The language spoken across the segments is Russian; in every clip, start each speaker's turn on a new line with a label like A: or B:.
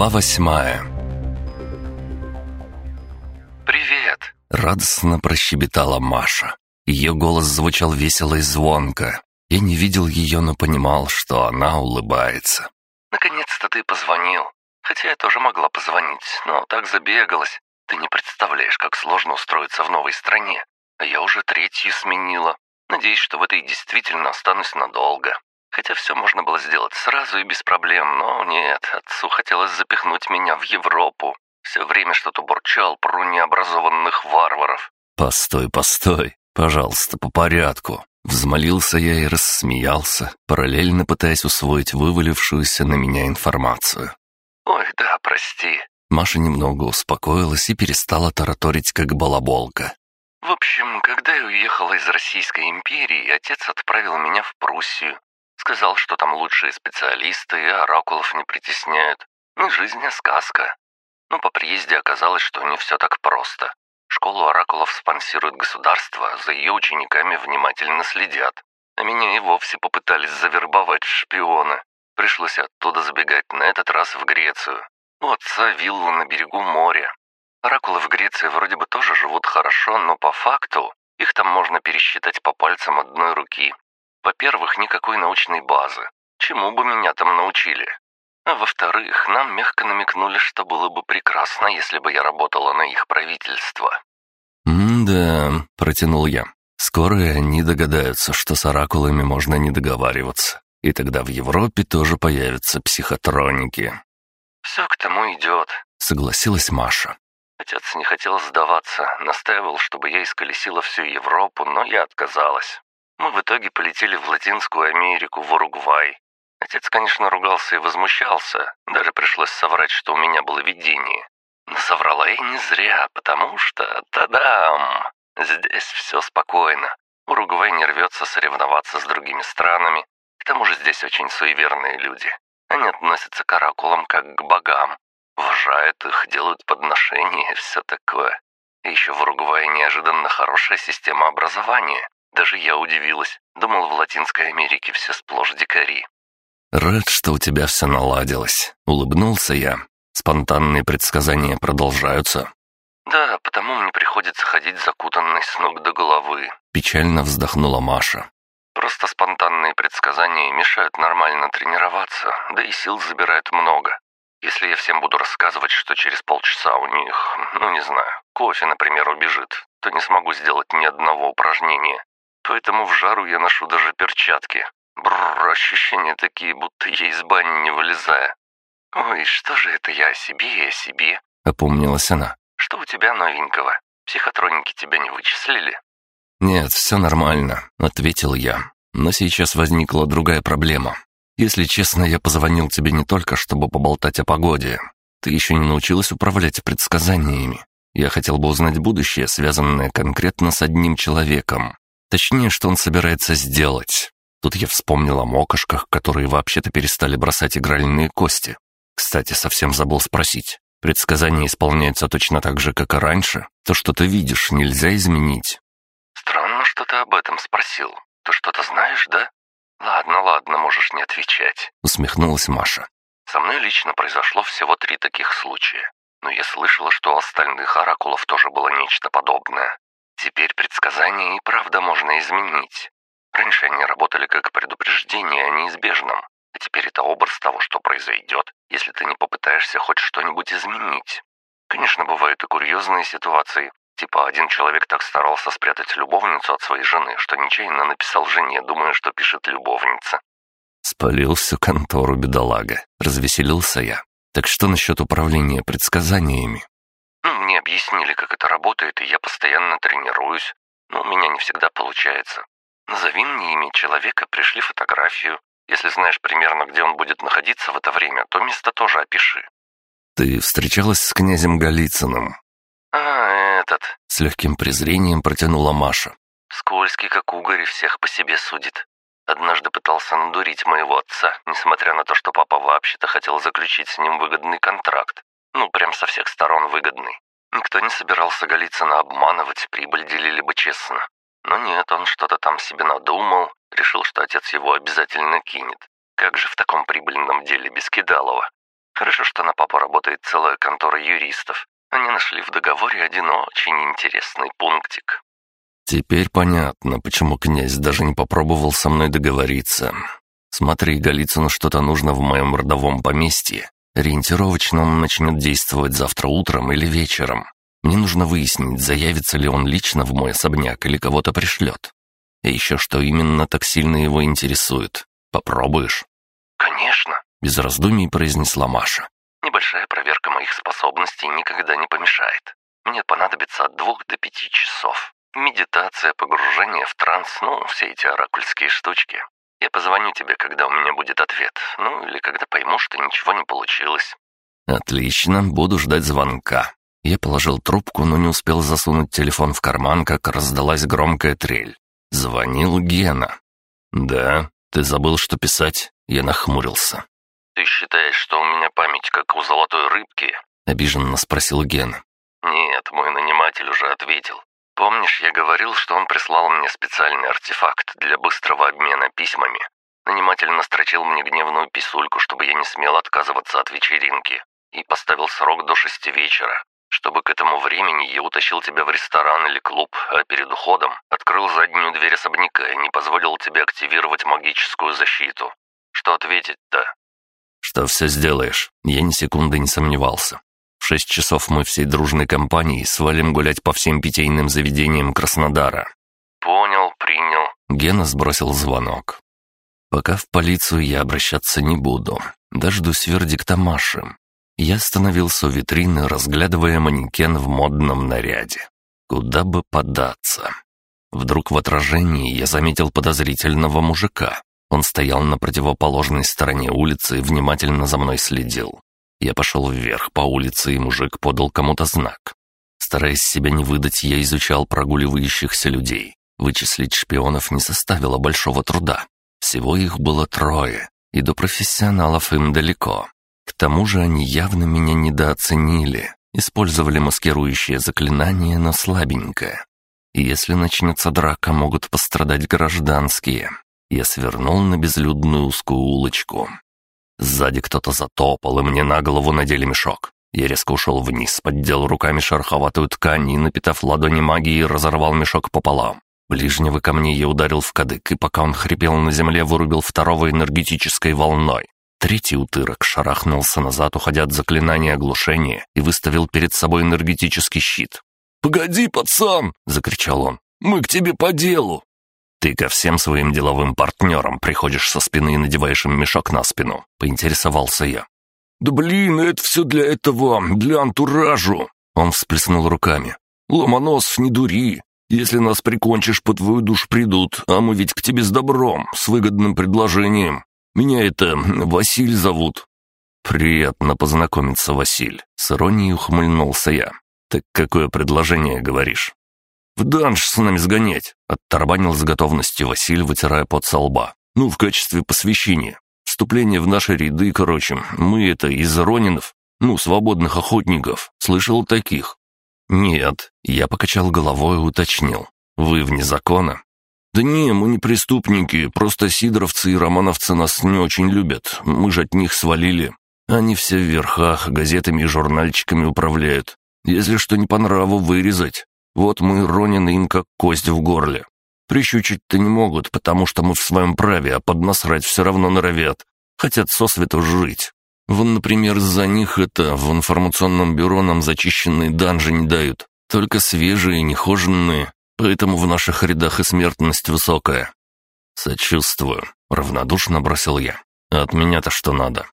A: Глава восьмая
B: «Привет!»
A: — радостно прощебетала Маша. Ее голос звучал весело и звонко. Я не видел ее, но понимал, что она улыбается.
B: «Наконец-то ты позвонил. Хотя я тоже могла позвонить, но так забегалась. Ты не представляешь, как сложно устроиться в новой стране. А я уже третью сменила. Надеюсь, что в этой действительно останусь надолго. Хотя все можно было сделать сразу и без проблем, но нет, отцу хотелось запихнуть меня в Европу. Все время что-то бурчал про необразованных варваров.
A: «Постой, постой, пожалуйста, по порядку». Взмолился я и рассмеялся, параллельно пытаясь усвоить вывалившуюся на меня информацию.
B: «Ой, да, прости».
A: Маша немного успокоилась и перестала тараторить, как балаболка.
B: В общем, когда я уехала из Российской империи, отец отправил меня в Пруссию. Сказал, что там лучшие специалисты и оракулов не притесняют. Не жизнь, а сказка. Но по приезде оказалось, что не все так просто. Школу оракулов спонсирует государство, за ее учениками внимательно следят. А меня и вовсе попытались завербовать шпиона. Пришлось оттуда забегать, на этот раз в Грецию. У отца вилла на берегу моря. Оракулы в Греции вроде бы тоже живут хорошо, но по факту их там можно пересчитать по пальцам одной руки. Во-первых, никакой научной базы. Чему бы меня там научили? А во-вторых, нам мягко намекнули, что было бы прекрасно, если бы я работала на их правительство.
A: «М-да», — протянул я. «Скоро они догадаются, что с оракулами можно не договариваться. И тогда в Европе тоже появятся психотроники».
B: «Все к тому идет», —
A: согласилась Маша.
B: Отец не хотел сдаваться, настаивал, чтобы я исколесила всю Европу, но я отказалась. Мы в итоге полетели в Латинскую Америку, в Уругвай. Отец, конечно, ругался и возмущался, даже пришлось соврать, что у меня было видение. Но соврала я не зря, потому что, та-дам, здесь все спокойно. Уругвай не рвется соревноваться с другими странами. К тому же здесь очень суеверные люди. Они относятся к оракулам как к богам. Уважают их, делают подношения и все такое. И еще в Уругвае неожиданно хорошая система образования. Даже я удивилась. Думал, в Латинской Америке все сплошь дикари.
A: «Рад, что у тебя все наладилось», — улыбнулся я. «Спонтанные предсказания продолжаются».
B: «Да, потому мне приходится ходить закутанной с ног до головы», —
A: печально вздохнула Маша.
B: «Просто спонтанные предсказания мешают нормально тренироваться, да и сил забирают много. Если я всем буду рассказывать, что через полчаса у них, ну не знаю, кофе, например, убежит, то не смогу сделать ни одного упражнения. Поэтому в жару я ношу даже перчатки. Бррр, ощущения такие, будто я из бани не вылезая. «Ой, что же это я о себе и о себе?»
A: — опомнилась она.
B: «Что у тебя новенького? Психотроники тебя не вычислили?»
A: «Нет, все нормально», — ответил я. «Но сейчас возникла другая проблема. Если честно, я позвонил тебе не только, чтобы поболтать о погоде. Ты еще не научилась управлять предсказаниями. Я хотел бы узнать будущее, связанное конкретно с одним человеком. Точнее, что он собирается сделать. Тут я вспомнил о мокошках, которые вообще-то перестали бросать игральные кости. Кстати, совсем забыл спросить. Предсказания исполняются точно так же, как и раньше. То, что ты видишь, нельзя изменить.
B: Странно, что ты об этом спросил. Ты что-то знаешь, да? Ладно, ладно, можешь не отвечать.
A: Усмехнулась Маша.
B: Со мной лично произошло всего три таких случая. Но я слышала, что у остальных оракулов тоже было нечто подобное. Теперь предсказания изменить. Раньше они работали как предупреждение о неизбежном, а теперь это образ того, что произойдет, если ты не попытаешься хоть что-нибудь изменить. Конечно, бывают и курьезные ситуации, типа один человек так старался спрятать любовницу от своей жены, что нечаянно написал жене, думая, что пишет любовница.
A: Спалил всю контору бедолага, развеселился я. Так что насчет управления предсказаниями?
B: Ну, мне объяснили, как это работает, и я постоянно тренируюсь. Но у меня не всегда получается. Назови мне имя человека, пришли фотографию. Если знаешь примерно, где он будет находиться в это время, то место тоже опиши.
A: Ты встречалась с князем Голицыным?
B: А, этот.
A: С легким презрением протянула Маша.
B: Скользкий, как угорь, всех по себе судит. Однажды пытался надурить моего отца, несмотря на то, что папа вообще-то хотел заключить с ним выгодный контракт. Ну, прям со всех сторон выгодный. Никто не собирался Голицына обманывать, прибыль делили бы честно. Но нет, он что-то там себе надумал, решил, что отец его обязательно кинет. Как же в таком прибыльном деле без Кидалова? Хорошо, что на папу работает целая контора юристов. Они нашли в договоре один очень интересный пунктик.
A: Теперь понятно, почему князь даже не попробовал со мной договориться. Смотри, Голицыну что-то нужно в моем родовом поместье. Ориентировочно он начнет действовать завтра утром или вечером. Мне нужно выяснить, заявится ли он лично в мой особняк или кого-то пришлет. И еще что именно так сильно его интересует. Попробуешь?»
B: «Конечно», —
A: без раздумий произнесла Маша.
B: «Небольшая проверка моих способностей никогда не помешает. Мне понадобится от двух до пяти часов. Медитация, погружение в транс, ну, все эти оракульские штучки. Я позвоню тебе, когда у меня будет ответ. Ну, или когда пойму, что ничего не получилось».
A: «Отлично, буду ждать звонка». Я положил трубку, но не успел засунуть телефон в карман, как раздалась громкая трель. Звонил Гена. «Да, ты забыл, что писать?» Я нахмурился.
B: «Ты считаешь, что у меня память как у золотой рыбки?»
A: Обиженно спросил Гена.
B: «Нет, мой наниматель уже ответил. Помнишь, я говорил, что он прислал мне специальный артефакт для быстрого обмена письмами? Наниматель настрочил мне гневную писульку, чтобы я не смел отказываться от вечеринки, и поставил срок до шести вечера, чтобы к этому времени я утащил тебя в ресторан или клуб, а перед уходом открыл заднюю дверь особняка и не позволил тебе активировать магическую защиту. Что ответить-то?»
A: «Что все сделаешь?» Я ни секунды не сомневался. Шесть часов мы всей дружной компанией свалим гулять по всем питейным заведениям Краснодара».
B: «Понял, принял».
A: Гена сбросил звонок. «Пока в полицию я обращаться не буду. Дождусь вердикта Маши». Я остановился у витрины, разглядывая манекен в модном наряде. Куда бы податься? Вдруг в отражении я заметил подозрительного мужика. Он стоял на противоположной стороне улицы и внимательно за мной следил. Я пошел вверх по улице, и мужик подал кому-то знак. Стараясь себя не выдать, я изучал прогуливающихся людей. Вычислить шпионов не составило большого труда. Всего их было трое, и до профессионалов им далеко. К тому же они явно меня недооценили, использовали маскирующее заклинание, но слабенькое. И если начнется драка, могут пострадать гражданские. Я свернул на безлюдную узкую улочку. Сзади кто-то затопал, и мне на голову надели мешок. Я резко ушел вниз, поддел руками шероховатую ткань и, напитав ладони магией, разорвал мешок пополам. Ближнего ко мне я ударил в кадык, и пока он хрипел на земле, вырубил второго энергетической волной. Третий утырок шарахнулся назад, уходя от заклинания оглушения, и выставил перед собой энергетический щит.
C: «Погоди, пацан!» — закричал он. «Мы к тебе по делу!»
A: «Ты ко всем своим деловым партнерам приходишь со спины и надеваешь им мешок на спину», — поинтересовался я.
C: «Да блин, это все для этого, для антуражу!» Он всплеснул руками. «Ломоносов, не дури! Если нас прикончишь, по твою душ придут, а мы ведь к тебе с добром, с выгодным предложением. Меня это Василь зовут».
A: «Приятно познакомиться, Василь», — с иронией ухмыльнулся я. «Так какое предложение, говоришь?»
C: «В данж с нами сгонять», — оттарабанил с готовностью Василь, вытирая пот со лба. «Ну, в качестве посвящения. Вступление в наши ряды, короче. Мы это из Ронинов, ну, свободных охотников. Слышал таких?»
A: «Нет», — я покачал головой и уточнил. «Вы вне закона?»
C: «Да не, мы не преступники, просто сидоровцы и романовцы нас не очень любят. Мы же от них свалили. Они все в верхах, газетами и журнальчиками управляют. Если что не по нраву, вырезать. Вот мы, Ронины, им как кость в горле. Прищучить-то не могут, потому что мы в своем праве, а поднасрать все равно норовят. Хотят сосвету жить. Вон, например, из-за них это в информационном бюро нам зачищенные данжи не дают. Только свежие, нехоженные. Поэтому в наших рядах и смертность высокая.
A: «Сочувствую», — равнодушно бросил я. «А от меня-то что надо?»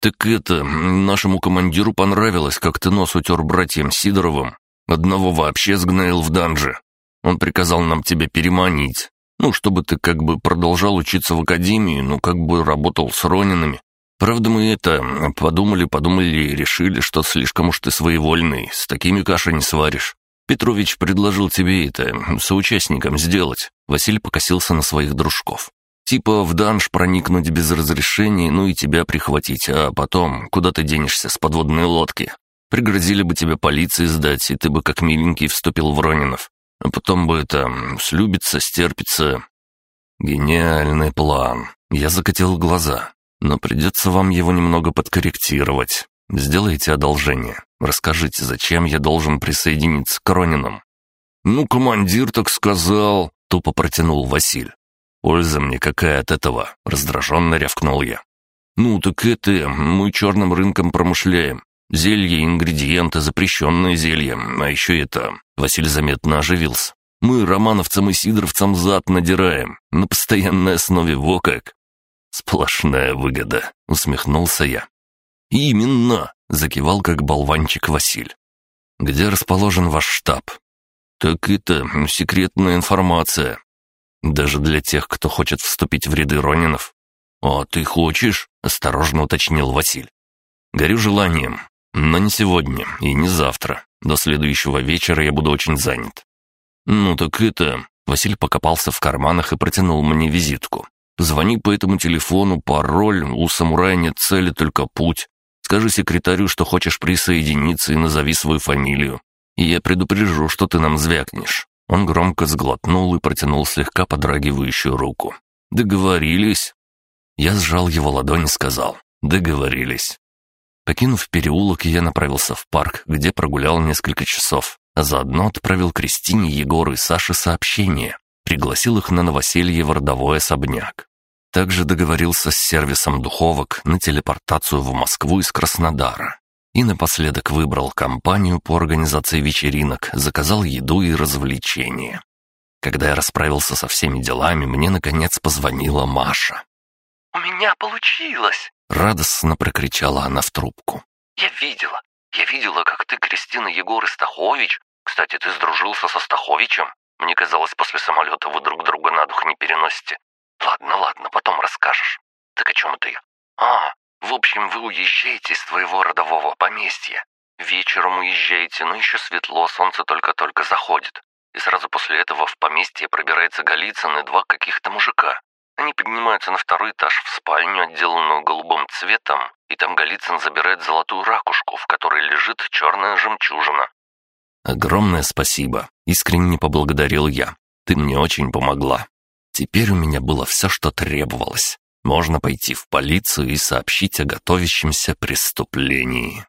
C: «Так это, нашему командиру понравилось, как ты нос утер братьям Сидоровым. Одного вообще сгноил в данже. Он приказал нам тебя переманить. Ну, чтобы ты как бы продолжал учиться в академии, ну, как бы работал с Ронинами. Правда, мы это, подумали, подумали и решили, что слишком уж ты своевольный, с такими каши не сваришь. Петрович предложил тебе это, соучастником сделать. Василий покосился на своих дружков. Типа в данж проникнуть без разрешения, ну и тебя прихватить, а потом куда ты денешься с подводной лодки? Пригрозили бы тебе полиции сдать, и ты бы как миленький вступил в Ронинов. А потом бы это... слюбится, стерпится.
A: Гениальный план. Я закатил глаза. Но придется вам его немного подкорректировать. Сделайте одолжение. Расскажите, зачем я должен присоединиться к Рониным?»
C: «Ну, командир так сказал», — тупо протянул Василь.
A: «Польза мне какая от этого?» — раздраженно рявкнул я.
C: «Ну, так это, мы черным рынком промышляем. Зелье, ингредиенты, запрещенные зелья. А еще это...» Василь заметно оживился. «Мы романовцам и сидоровцам зад надираем. На постоянной основе, во как!»
A: «Сплошная выгода», — усмехнулся я.
C: «Именно!»
A: — закивал как болванчик Василь. «Где расположен ваш штаб?»
C: «Так это секретная информация».
A: «Даже для тех, кто хочет вступить в ряды Ронинов?»
C: «А ты хочешь?»
A: — осторожно уточнил Василь. «Горю желанием, но не сегодня и не завтра. До следующего вечера я буду очень занят».
C: «Ну так это...»
A: Василь покопался в карманах и протянул мне визитку.
C: «Звони по этому телефону, пароль, у самурая нет цели, только путь. Скажи секретарю, что хочешь присоединиться и назови свою фамилию. И я предупрежу, что ты нам звякнешь».
A: Он громко сглотнул и протянул слегка подрагивающую руку.
C: «Договорились?»
A: Я сжал его ладонь и сказал «Договорились». Покинув переулок, я направился в парк, где прогулял несколько часов, заодно отправил Кристине, Егору и Саше сообщение. Пригласил их на новоселье в родовой особняк. Также договорился с сервисом духовок на телепортацию в Москву из Краснодара. И напоследок выбрал компанию по организации вечеринок, заказал еду и развлечения. Когда я расправился со всеми делами, мне наконец позвонила Маша.
B: «У меня получилось!»
A: — радостно прокричала она в трубку.
B: «Я видела, я видела, как ты, Кристина Егор и. Кстати, ты сдружился со Стаховичем. Мне казалось, после самолета вы друг друга на дух не переносите. Ладно, ладно, потом расскажешь. Так о чем это я? А, в общем, вы уезжаете из твоего родового поместья. Вечером уезжаете, но еще светло, солнце только-только заходит. И сразу после этого в поместье пробирается Голицын и два каких-то мужика. Они поднимаются на второй этаж в спальню, отделанную голубым цветом, и там Голицын забирает золотую ракушку, в которой лежит черная жемчужина.
A: «Огромное спасибо!» — искренне поблагодарил я. «Ты мне очень помогла. Теперь у меня было все, что требовалось. Можно пойти в полицию и сообщить о готовящемся преступлении».